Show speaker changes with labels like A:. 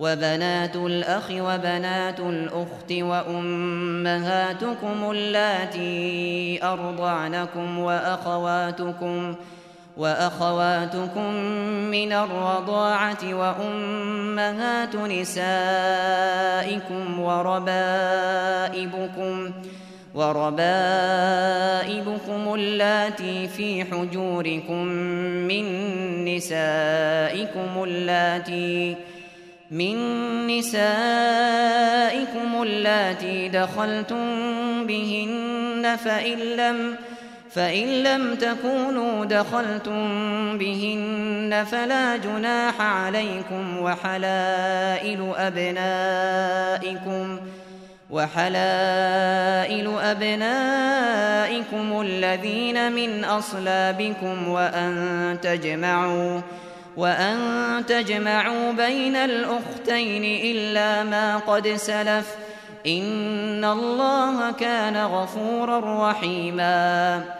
A: وبنات الأخ وبنات الأخت وأمهاتكم اللاتي أرضعنكم وأخواتكم وأخواتكم من الرضاعة وأمهات نسائكم وربائبكم وربائبكم اللاتي في حجوركم من نسائكم اللاتي من نسائكم اللاتي دخلتم بهن فإن لم فإن لم تكونوا دخلتم بهن فلا جناح عليكم وحلائل أبنائكم وحلائل أبنائكم الذين من أصلابكم وأن تجمعوا وأن تجمعوا بين الأختين إلا ما قد سلف إن الله كان غفورا رحيماً